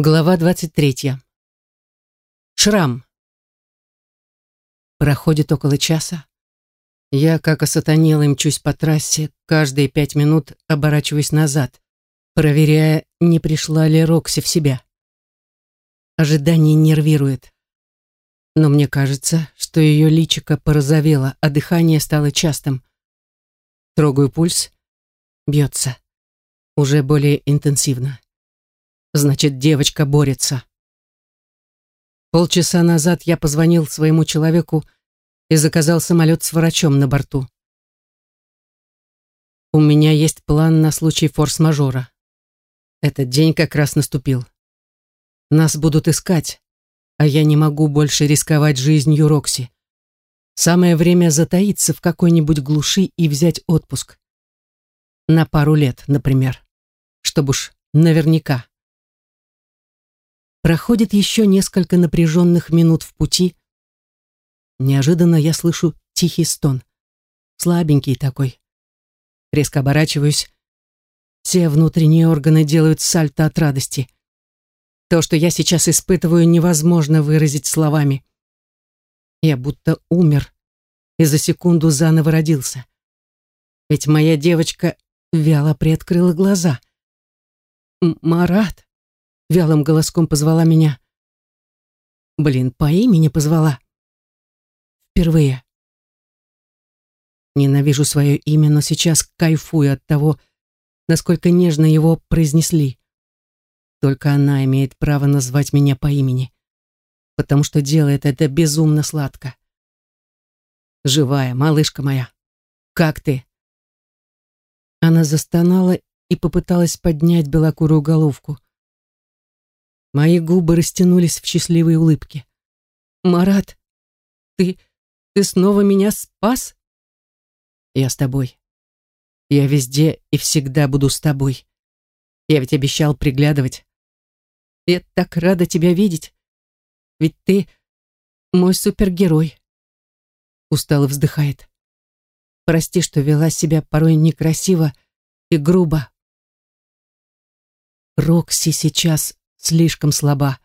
Глава 23. Шрам. Проходит около часа. Я, как осатанела, мчусь по трассе, каждые пять минут оборачиваюсь назад, проверяя, не пришла ли Рокси в себя. Ожидание нервирует. Но мне кажется, что ее личико порозовело, а дыхание стало частым. Трогаю пульс. Бьется. Уже более интенсивно. Значит, девочка борется. Полчаса назад я позвонил своему человеку и заказал самолет с врачом на борту. У меня есть план на случай форс-мажора. Этот день как раз наступил. Нас будут искать, а я не могу больше рисковать жизнью Рокси. Самое время затаиться в какой-нибудь глуши и взять отпуск. На пару лет, например. Чтобы уж наверняка. Проходит еще несколько напряженных минут в пути. Неожиданно я слышу тихий стон. Слабенький такой. Резко оборачиваюсь. Все внутренние органы делают сальто от радости. То, что я сейчас испытываю, невозможно выразить словами. Я будто умер и за секунду заново родился. Ведь моя девочка вяло приоткрыла глаза. «Марат!» Вялым голоском позвала меня. Блин, по имени позвала. Впервые. Ненавижу свое имя, но сейчас кайфую от того, насколько нежно его произнесли. Только она имеет право назвать меня по имени, потому что делает это безумно сладко. Живая, малышка моя, как ты? Она застонала и попыталась поднять белокурую головку. Мои губы растянулись в счастливой улыбке. «Марат, ты... ты снова меня спас?» «Я с тобой. Я везде и всегда буду с тобой. Я ведь обещал приглядывать. Я так рада тебя видеть. Ведь ты мой супергерой». Устало вздыхает. «Прости, что вела себя порой некрасиво и грубо». Рокси сейчас слишком слаба.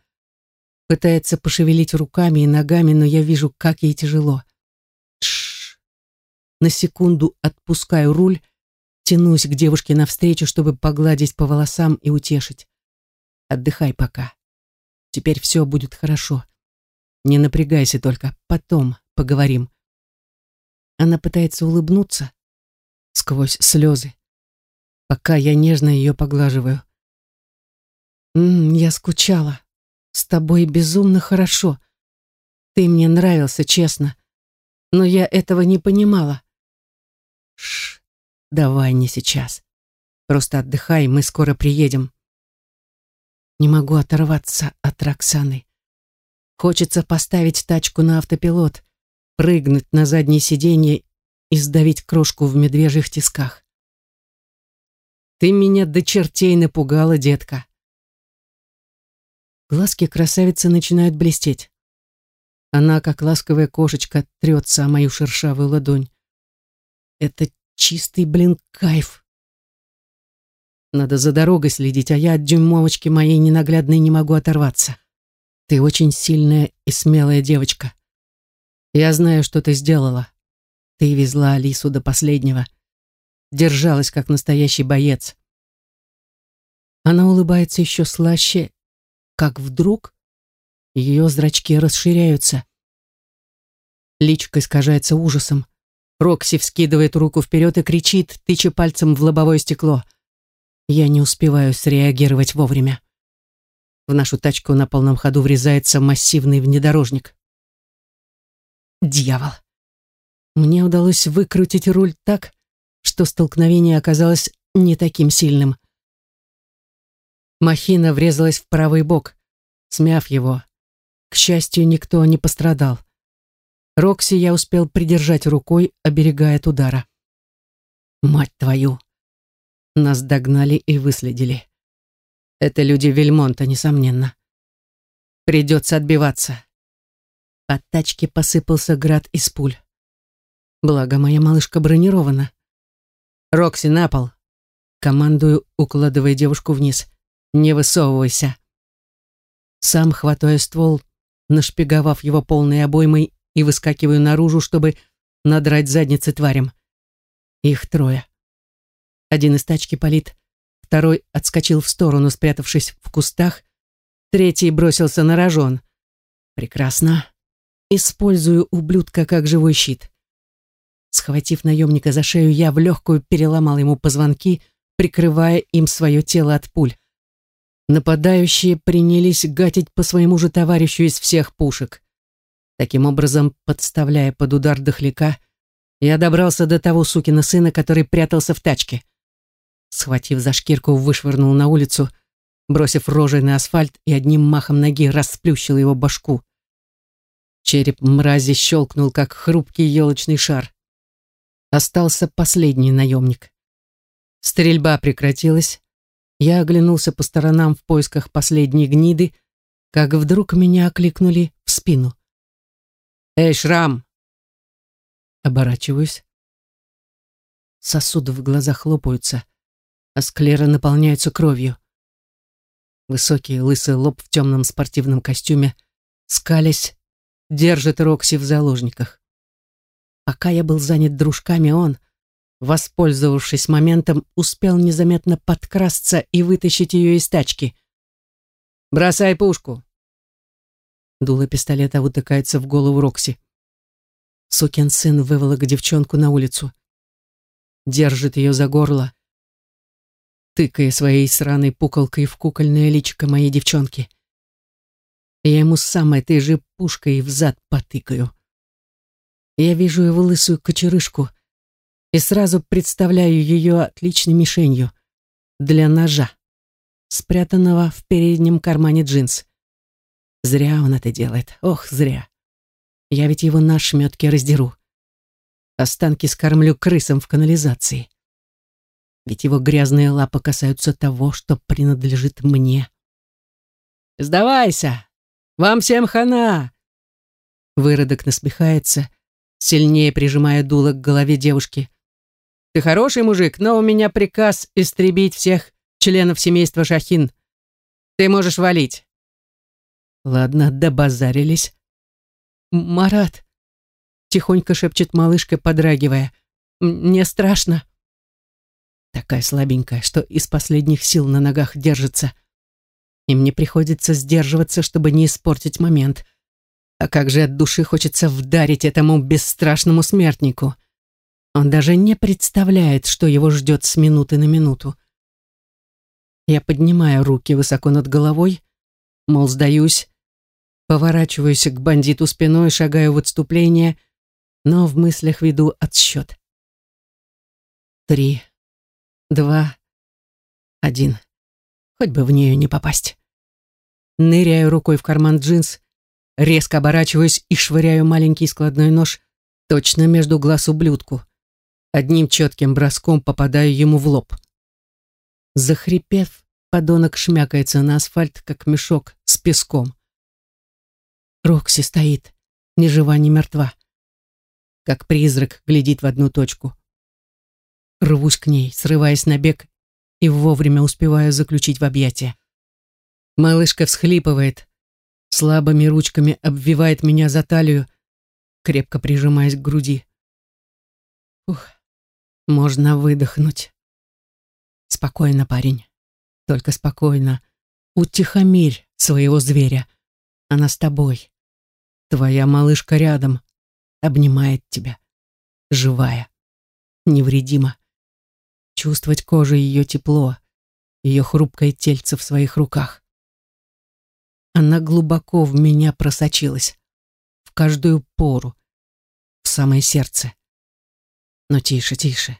Пытается пошевелить руками и ногами, но я вижу, как ей тяжело. Тш. На секунду отпускаю руль, тянусь к девушке навстречу, чтобы погладить по волосам и утешить. Отдыхай пока. Теперь все будет хорошо. Не напрягайся только, потом поговорим. Она пытается улыбнуться сквозь слезы, пока я нежно ее поглаживаю. М -м, я скучала. С тобой безумно хорошо. Ты мне нравился, честно. Но я этого не понимала. Шш, давай не сейчас. Просто отдыхай, мы скоро приедем. Не могу оторваться от Роксаны. Хочется поставить тачку на автопилот, прыгнуть на заднее сиденье и сдавить крошку в медвежьих тисках. Ты меня до чертей напугала, детка. Глазки красавицы начинают блестеть. Она, как ласковая кошечка, трется о мою шершавую ладонь. Это чистый, блин, кайф. Надо за дорогой следить, а я от дюймовочки моей ненаглядной не могу оторваться. Ты очень сильная и смелая девочка. Я знаю, что ты сделала. Ты везла Алису до последнего. Держалась, как настоящий боец. Она улыбается еще слаще как вдруг ее зрачки расширяются. Личка искажается ужасом. Рокси вскидывает руку вперед и кричит, тыча пальцем в лобовое стекло. Я не успеваю среагировать вовремя. В нашу тачку на полном ходу врезается массивный внедорожник. Дьявол. Мне удалось выкрутить руль так, что столкновение оказалось не таким сильным. Махина врезалась в правый бок, смяв его. К счастью, никто не пострадал. Рокси я успел придержать рукой, оберегая от удара. Мать твою! Нас догнали и выследили. Это люди Вельмонта, несомненно. Придется отбиваться. От тачки посыпался град из пуль. Благо, моя малышка бронирована. «Рокси, на пол!» Командую, укладывая девушку вниз. Не высовывайся. Сам хватаю ствол, нашпиговав его полной обоймой и выскакиваю наружу, чтобы надрать задницы тварям. Их трое. Один из тачки палит, второй отскочил в сторону, спрятавшись в кустах, третий бросился на рожон. Прекрасно. Использую ублюдка как живой щит. Схватив наемника за шею, я в легкую переломал ему позвонки, прикрывая им свое тело от пуль. Нападающие принялись гатить по своему же товарищу из всех пушек. Таким образом, подставляя под удар дохляка, я добрался до того сукина сына, который прятался в тачке. Схватив за шкирку, вышвырнул на улицу, бросив рожей на асфальт и одним махом ноги расплющил его башку. Череп мрази щелкнул, как хрупкий елочный шар. Остался последний наемник. Стрельба прекратилась. Я оглянулся по сторонам в поисках последней гниды, как вдруг меня окликнули в спину. «Эй, Шрам!» Оборачиваюсь. Сосуды в глазах хлопаются, а склеры наполняются кровью. Высокий лысый лоб в темном спортивном костюме, скалясь, держит Рокси в заложниках. Пока я был занят дружками, он, воспользовавшись моментом, успел незаметно подкрасться и вытащить ее из тачки. «Бросай пушку!» Дуло пистолета вытыкается в голову Рокси. Сукин сын выволок девчонку на улицу. Держит ее за горло, тыкая своей сраной пуколкой в кукольное личико моей девчонки. Я ему сам этой же пушкой в зад потыкаю. Я вижу его лысую кочерышку и сразу представляю ее отличной мишенью для ножа, спрятанного в переднем кармане джинс. Зря он это делает, ох, зря. Я ведь его на шметке раздеру. Останки скормлю крысам в канализации. Ведь его грязные лапы касаются того, что принадлежит мне. «Сдавайся! Вам всем хана!» Выродок насмехается, сильнее прижимая дуло к голове девушки. «Ты хороший мужик, но у меня приказ истребить всех членов семейства Шахин. Ты можешь валить». «Ладно, добазарились». «Марат», — тихонько шепчет малышка, подрагивая, — «мне страшно». Такая слабенькая, что из последних сил на ногах держится. И мне приходится сдерживаться, чтобы не испортить момент. А как же от души хочется вдарить этому бесстрашному смертнику. Он даже не представляет, что его ждет с минуты на минуту. Я поднимаю руки высоко над головой, мол, сдаюсь, поворачиваюсь к бандиту спиной, шагаю в отступление, но в мыслях веду отсчет. Три, два, один. Хоть бы в нее не попасть. Ныряю рукой в карман джинс, резко оборачиваюсь и швыряю маленький складной нож точно между глаз ублюдку. Одним четким броском попадаю ему в лоб. Захрипев, подонок шмякается на асфальт, как мешок с песком. Рокси стоит, ни жива, ни мертва. Как призрак глядит в одну точку. Рвусь к ней, срываясь на бег и вовремя успеваю заключить в объятия. Малышка всхлипывает, слабыми ручками обвивает меня за талию, крепко прижимаясь к груди. Ух, можно выдохнуть. Спокойно, парень, только спокойно. Утихомирь своего зверя. Она с тобой. Твоя малышка рядом, обнимает тебя, живая, невредима чувствовать кожей ее тепло, ее хрупкое тельце в своих руках. Она глубоко в меня просочилась, в каждую пору, в самое сердце. Но тише, тише,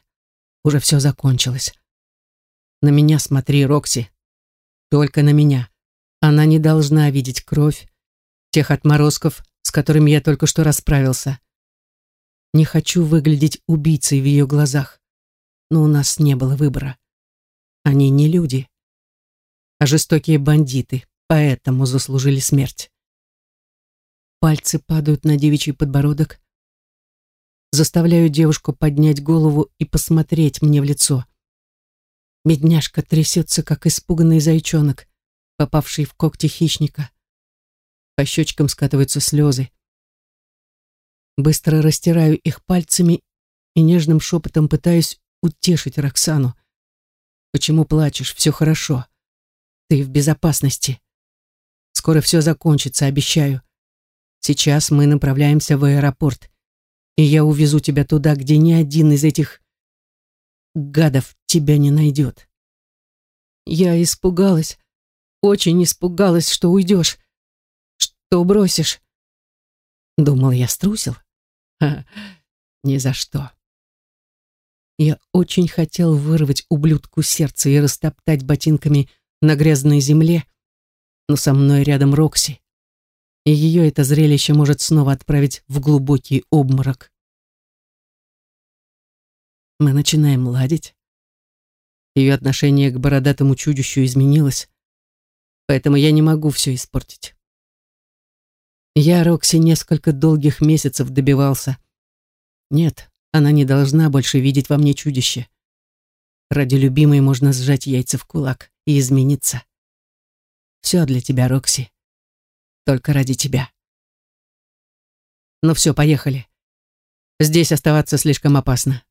уже все закончилось. На меня смотри, Рокси, только на меня. Она не должна видеть кровь, тех отморозков, с которыми я только что расправился. Не хочу выглядеть убийцей в ее глазах но у нас не было выбора. Они не люди, а жестокие бандиты, поэтому заслужили смерть. Пальцы падают на девичий подбородок, заставляю девушку поднять голову и посмотреть мне в лицо. Бедняжка трясется, как испуганный зайчонок, попавший в когти хищника, По щечкам скатываются слезы. Быстро растираю их пальцами и нежным шепотом пытаюсь утешить Роксану. «Почему плачешь? Все хорошо. Ты в безопасности. Скоро все закончится, обещаю. Сейчас мы направляемся в аэропорт, и я увезу тебя туда, где ни один из этих гадов тебя не найдет». Я испугалась, очень испугалась, что уйдешь, что бросишь. Думал, я струсил? Ха, ни за что. Я очень хотел вырвать ублюдку сердце и растоптать ботинками на грязной земле, но со мной рядом Рокси, и ее это зрелище может снова отправить в глубокий обморок. Мы начинаем ладить. Ее отношение к бородатому чудищу изменилось, поэтому я не могу все испортить. Я Рокси несколько долгих месяцев добивался. Нет, она не должна больше видеть во мне чудище. Ради любимой можно сжать яйца в кулак и измениться. Все для тебя, Рокси. Только ради тебя. Ну все, поехали. Здесь оставаться слишком опасно.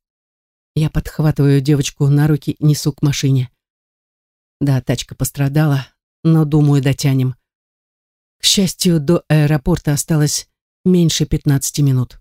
Я подхватываю девочку на руки и несу к машине. Да, тачка пострадала, но, думаю, дотянем. К счастью, до аэропорта осталось меньше 15 минут.